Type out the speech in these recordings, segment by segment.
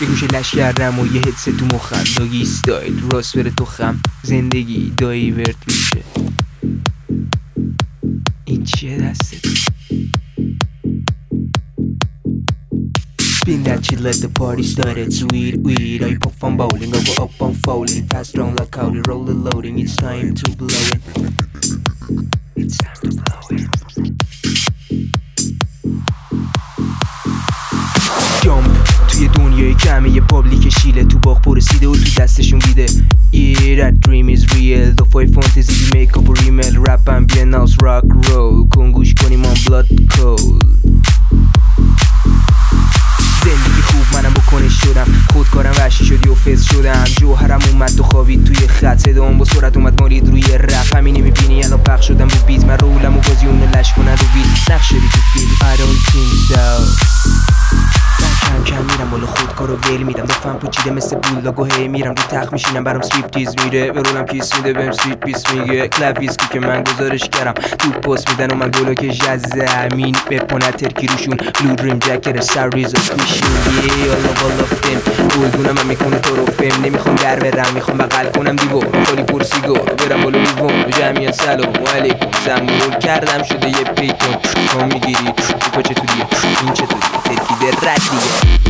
یه گوشه لش کردم و یه هدست تو مخم داگی ستایل راست بره تو خم زندگی دایورت میشه این چیه دستت Spin that shit, let the party started. Sweet weed, I puff on bowling, go up on falling. Fast round like roll the loading. It's time to blow it. دنیای کمه یه پابلیک شیله تو باغ پرسیده و تو دستشون Yeah, that dream is real. دو فای فانتزی بی میکاپ و ریمل رپم بی ناس راک رو کن گوش کنیم آن بلاد کول زندگی خوب منم بکنش شدم. خودکارم وحشی شدی و فز شدم. جوهرم اومد تو خوابید توی خط. صدام با سرعت اومد مالید روی رپ. همینی می‌بینی الان پخش شدم رو بیت من رولم و بازی اونو لش کنن رو بیت نقش تو فیلم. I don't think so. من میرم بالا خودکارو ول میدم. دفعم پوچیده مثل بولاگو هی میرم. رو تخت میشینم برام سویپ تیز میره. به رولم کیس میده بهم سویت پیس میگه. ویسکی که من گزارش کردم. تو پست میدن و من بلوکش از زمین. بپونه ترکی روشون. بلو دریم جکر سر ریز کوشون یه الله بالا فیم گلدونم هم می‌کنه تو رو فیم نمی‌خوام در برم. می‌خوام بغل کنم دیوار خالی پر سیگار. برم بالا دیوان و جمعیت سلام علیکم. زمون کردم شده یه پیتون تو می‌گیری؟ تو چطوریه؟ این چطوریه؟ ترکیب رد دیگه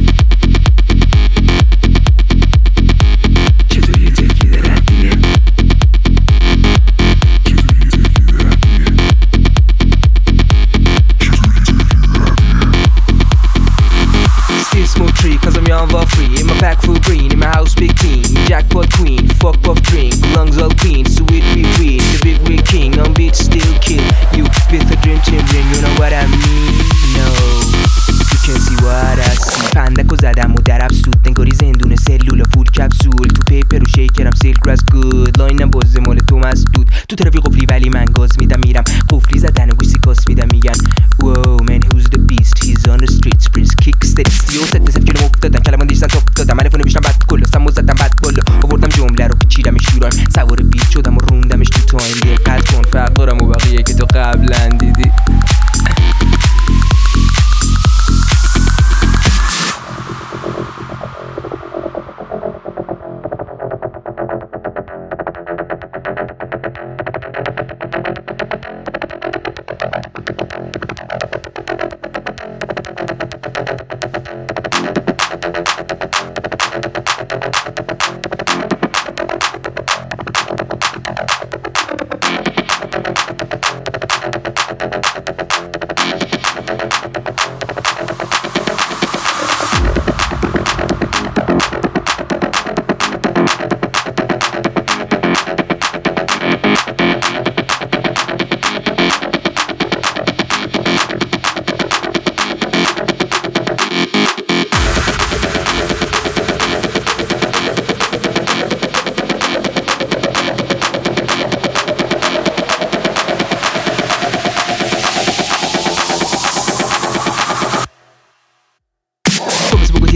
و زدم و در افسود. نگاری زندون سلول و فول کپسول. تو پیپر و شیکرم سیلک راس گود لاینم بازه مال تو مسدود تو طرفی قفلی ولی من گاز میدم میرم. قفلی زدن و گوسی کاس میدم میگن. Whoa man who's the beast? He's on the streets. Prince kick steady. سی و ست ست کلمه افتادن کلمان دیشتن توپ دادم الفونو بیشتم بد کل و زدم بد بالا آوردم جمله رو پیچیدمش دوران سوار بیت شدم و روندمش تو تایم دقت کن فرق و بقیه که تو قبلا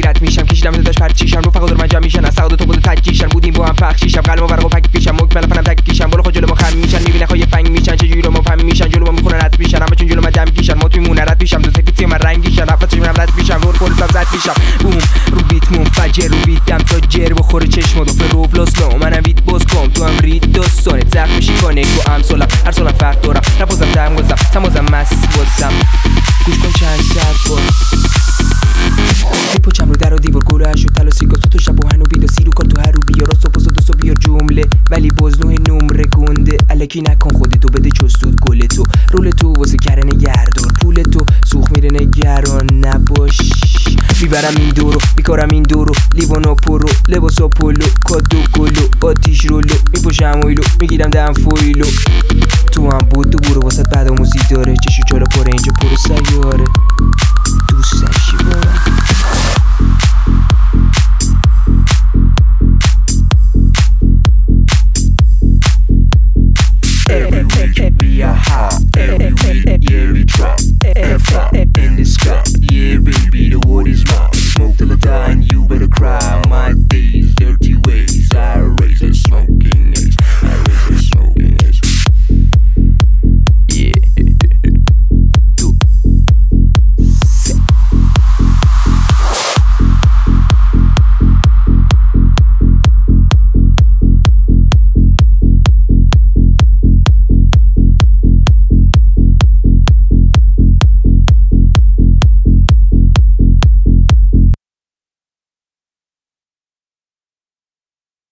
تیرت میشم. کشیدم داشت پرچیشم رو فقط من جمع میشن. از سعادت تو بود تکیشن بودیم با هم پخشیشم قلم و ورق و پک پیشم. مک ملفنم تکیشم بالا خود جلو ما خم میشن. می‌بینه خواهی فنگ میشن. چه جوری ما میشن. جلو ما می‌خونن رد میشن. همه چون جلو من دم کیشن ما توی مونه رد میشم. دو سکتی من رنگیشن رفت چشمم رد میشم. رو کل زد میشم. بوم. رو بیت منفجر رو بیتم تا جر بخوره چشم دو روبلاس منم ولی باز نوع نمره گنده الکی نکن خودتو بده چستود گل تو رول تو واسه کرن گردار پول تو سوخ میره نگران نباش. می‌برم این دورو میکارم این دورو. لیوانا پرو لباسا پلو کادو گلو آتیش رولو. میپشم اویلو می‌گیرم دم فویلو. تو هم بود تو برو واسه بعد موزی داره. چشو چالا پره اینجا پرو سیاره. دوست داشتی با من